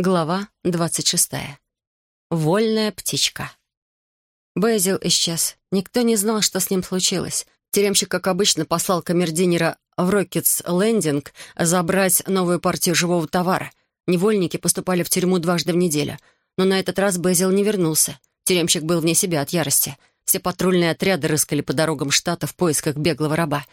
Глава двадцать шестая. Вольная птичка. Безил исчез. Никто не знал, что с ним случилось. Тюремщик, как обычно, послал камердинера в Рокетс Лендинг забрать новую партию живого товара. Невольники поступали в тюрьму дважды в неделю. Но на этот раз Безил не вернулся. Тюремщик был вне себя от ярости. Все патрульные отряды рыскали по дорогам штата в поисках беглого раба.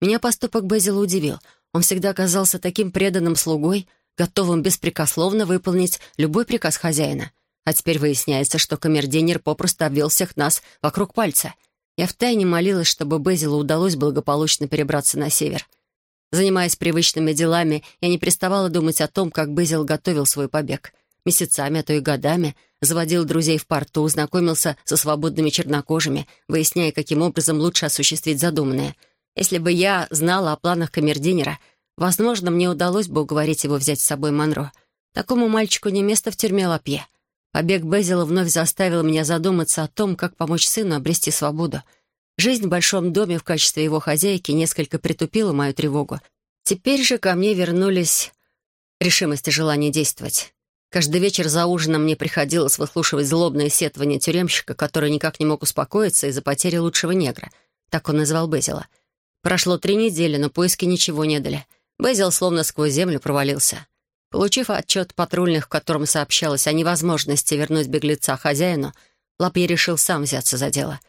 Меня поступок Безила удивил. Он всегда оказался таким преданным слугой, готовым беспрекословно выполнить любой приказ хозяина. А теперь выясняется, что камердинер попросту обвел всех нас вокруг пальца. Я втайне молилась, чтобы Безилу удалось благополучно перебраться на север. Занимаясь привычными делами, я не переставала думать о том, как Безил готовил свой побег. Месяцами, а то и годами заводил друзей в порту, знакомился со свободными чернокожими, выясняя, каким образом лучше осуществить задуманное. Если бы я знала о планах камердинера, возможно, мне удалось бы уговорить его взять с собой Монро. Такому мальчику не место в тюрьме Лапье. Побег Безила вновь заставил меня задуматься о том, как помочь сыну обрести свободу. Жизнь в большом доме в качестве его хозяйки несколько притупила мою тревогу. Теперь же ко мне вернулись решимость и желание действовать. Каждый вечер за ужином мне приходилось выслушивать злобное сетование тюремщика, который никак не мог успокоиться из-за потери лучшего негра. Так он назвал Безила. Прошло три недели, но поиски ничего не дали. Безил словно сквозь землю провалился. Получив отчет патрульных, в котором сообщалось о невозможности вернуть беглеца хозяину, Лапье решил сам взяться за дело.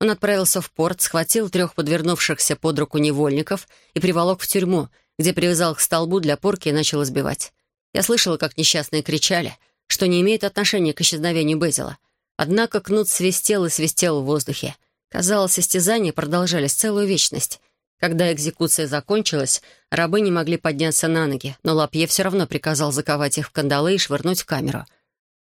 Он отправился в порт, схватил трех подвернувшихся под руку невольников и приволок в тюрьму, где привязал к столбу для порки и начал избивать. Я слышала, как несчастные кричали, что не имеет отношения к исчезновению Безила. Однако кнут свистел и свистел в воздухе. Казалось, истязания продолжались целую вечность. Когда экзекуция закончилась, рабы не могли подняться на ноги, но Лапье все равно приказал заковать их в кандалы и швырнуть в камеру.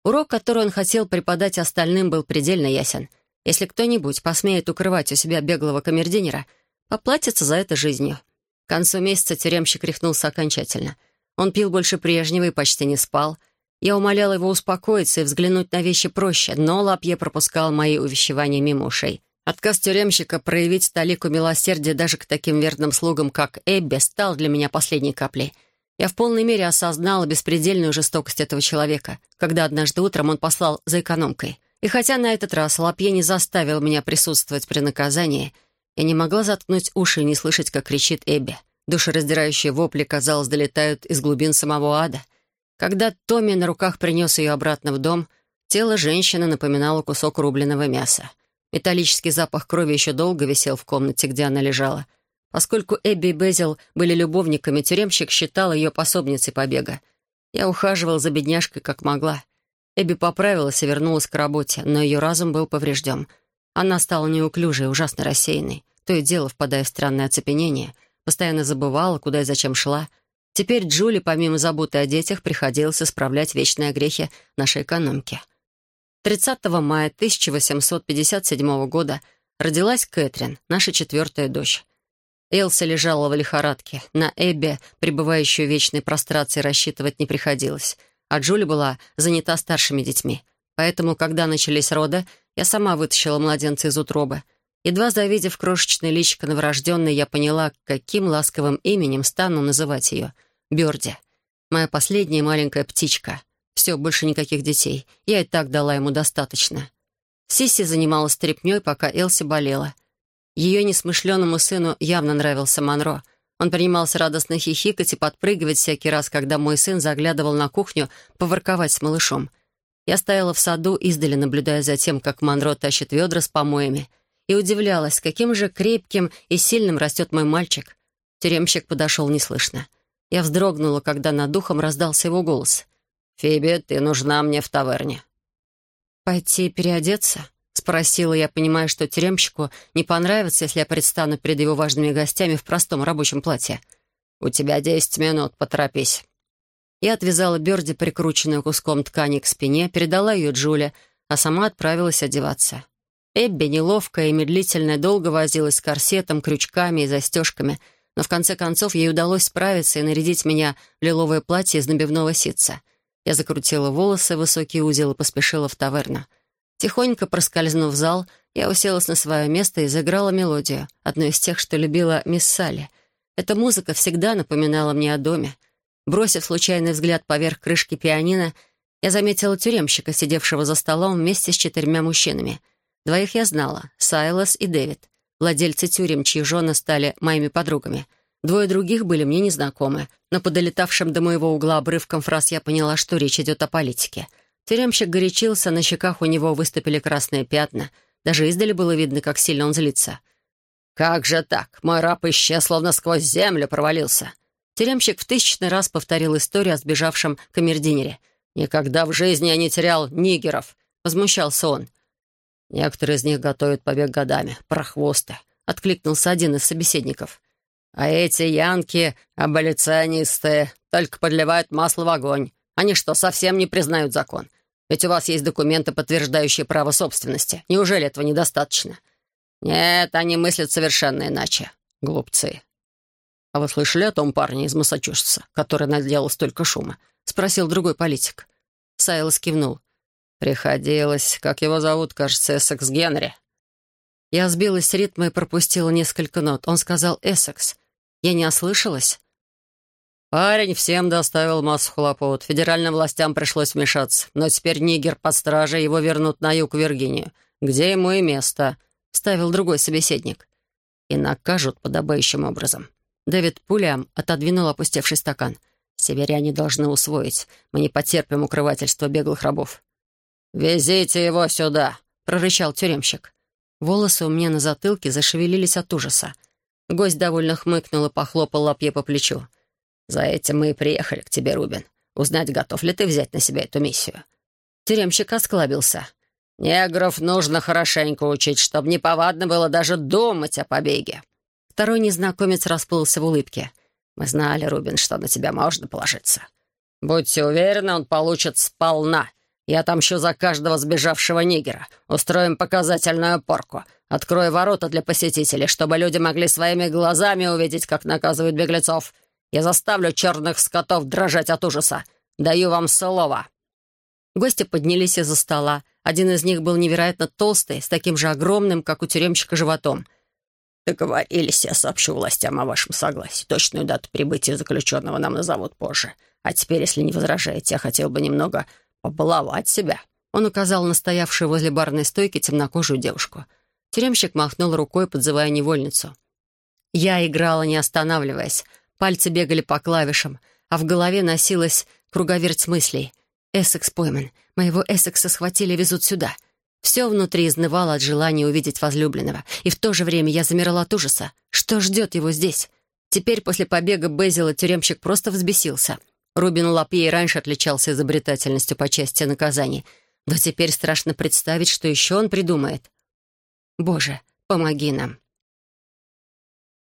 Урок, который он хотел преподать остальным, был предельно ясен. Если кто-нибудь посмеет укрывать у себя беглого камердинера, поплатится за это жизнью. К концу месяца тюремщик рехнулся окончательно. Он пил больше прежнего и почти не спал. Я умоляла его успокоиться и взглянуть на вещи проще, но Лапье пропускал мои увещевания мимо ушей. Отказ тюремщика проявить столику милосердия даже к таким верным слугам, как Эбби, стал для меня последней каплей. Я в полной мере осознала беспредельную жестокость этого человека, когда однажды утром он послал за экономкой. И хотя на этот раз Лапье не заставил меня присутствовать при наказании, я не могла заткнуть уши и не слышать, как кричит Эбби. Душераздирающие вопли, казалось, долетают из глубин самого ада. Когда Томми на руках принес ее обратно в дом, тело женщины напоминало кусок рубленого мяса. Металлический запах крови еще долго висел в комнате, где она лежала. Поскольку Эбби и Безил были любовниками, тюремщик считал ее пособницей побега. Я ухаживал за бедняжкой как могла. Эбби поправилась и вернулась к работе, но ее разум был поврежден. Она стала неуклюжей, ужасно рассеянной. То и дело, впадая в странное оцепенение, постоянно забывала, куда и зачем шла. Теперь Джули, помимо заботы о детях, приходилось исправлять вечные грехи нашей экономки. 30 мая 1857 года родилась Кэтрин, наша четвертая дочь. Элса лежала в лихорадке. На Эбби, пребывающую в вечной прострации, рассчитывать не приходилось. А Джули была занята старшими детьми. Поэтому, когда начались роды, я сама вытащила младенца из утробы. Едва завидев крошечное личико новорожденной, я поняла, каким ласковым именем стану называть ее. Бёрди. Моя последняя маленькая птичка. Все, больше никаких детей. Я и так дала ему достаточно. Сисси занималась трепней, пока Элси болела. Ее несмышленному сыну явно нравился Монро. Он принимался радостно хихикать и подпрыгивать всякий раз, когда мой сын заглядывал на кухню поворковать с малышом. Я стояла в саду, издали наблюдая за тем, как Монро тащит ведра с помоями, и удивлялась, каким же крепким и сильным растет мой мальчик. Тюремщик подошел неслышно. Я вздрогнула, когда над духом раздался его голос. «Фиби, ты нужна мне в таверне». «Пойти переодеться?» — спросила я, понимая, что тюремщику не понравится, если я предстану перед его важными гостями в простом рабочем платье. «У тебя десять минут, поторопись». Я отвязала Берди, прикрученную куском ткани к спине, передала ее Джуле, а сама отправилась одеваться. Эбби, неловкая и медлительная, долго возилась с корсетом, крючками и застежками, но в конце концов ей удалось справиться и нарядить меня в лиловое платье из набивного ситца. Я закрутила волосы, высокий узел и поспешила в таверну. Тихонько проскользнув в зал, я уселась на свое место и заиграла мелодию, одну из тех, что любила мисс Салли. Эта музыка всегда напоминала мне о доме. Бросив случайный взгляд поверх крышки пианино, я заметила тюремщика, сидевшего за столом вместе с четырьмя мужчинами. Двоих я знала — Сайлас и Дэвид, владельцы тюрем, чьи жены стали моими подругами. Двое других были мне незнакомы, но по долетавшим до моего угла обрывком фраз я поняла, что речь идет о политике. Тюремщик горячился, на щеках у него выступили красные пятна. Даже издали было видно, как сильно он злится. «Как же так? Мой раб исчез, словно сквозь землю провалился. Тюремщик в тысячный раз повторил историю о сбежавшем камердинере. «Никогда в жизни я не терял нигеров!» — возмущался он. «Некоторые из них готовят побег годами. Прохвосты!» — откликнулся один из собеседников. «А эти янки, аболиционисты, только подливают масло в огонь. Они что, совсем не признают закон? Ведь у вас есть документы, подтверждающие право собственности. Неужели этого недостаточно?» «Нет, они мыслят совершенно иначе. Глупцы!» «А вы слышали о том парне из Массачусетса, который наделал столько шума?» — спросил другой политик. Сайлос кивнул. «Приходилось. Как его зовут, кажется, Эссекс Генри». Я сбилась с ритма и пропустила несколько нот. Он сказал «Эссекс». Я не ослышалась? Парень всем доставил массу хлопот. Федеральным властям пришлось вмешаться. Но теперь Нигер под стражей, его вернут на юг Виргинию, где ему и место, — ставил другой собеседник. И накажут подобающим образом. Дэвид пулям отодвинул опустевший стакан. «Северяне должны усвоить. Мы не потерпим укрывательства беглых рабов». «Везите его сюда!» — прорычал тюремщик. Волосы у меня на затылке зашевелились от ужаса. Гость довольно хмыкнул и похлопал лапье по плечу. «За этим мы и приехали к тебе, Рубин. Узнать, готов ли ты взять на себя эту миссию». Тюремщик осклабился. «Негров нужно хорошенько учить, чтобы неповадно было даже думать о побеге». Второй незнакомец расплылся в улыбке. «Мы знали, Рубин, что на тебя можно положиться. Будьте уверены, он получит сполна. Я отомщу за каждого сбежавшего нигера. Устроим показательную порку. Открою ворота для посетителей, чтобы люди могли своими глазами увидеть, как наказывают беглецов. Я заставлю черных скотов дрожать от ужаса. Даю вам слово». Гости поднялись из-за стола. Один из них был невероятно толстый, с таким же огромным, как у тюремщика, животом — «Договорились, я сообщу властям о вашем согласии. Точную дату прибытия заключенного нам назовут позже. А теперь, если не возражаете, я хотел бы немного побаловать себя». Он указал на стоявшую возле барной стойки темнокожую девушку. Тюремщик махнул рукой, подзывая невольницу. Я играла, не останавливаясь. Пальцы бегали по клавишам, а в голове носилась круговерть мыслей. «Эссекс пойман. Моего Эссекса схватили и везут сюда». Все внутри изнывало от желания увидеть возлюбленного, и в то же время я замирала от ужаса. Что ждет его здесь? Теперь, после побега Безила, тюремщик просто взбесился. Рубин Лапье раньше отличался изобретательностью по части наказаний, но теперь страшно представить, что еще он придумает. «Боже, помоги нам!»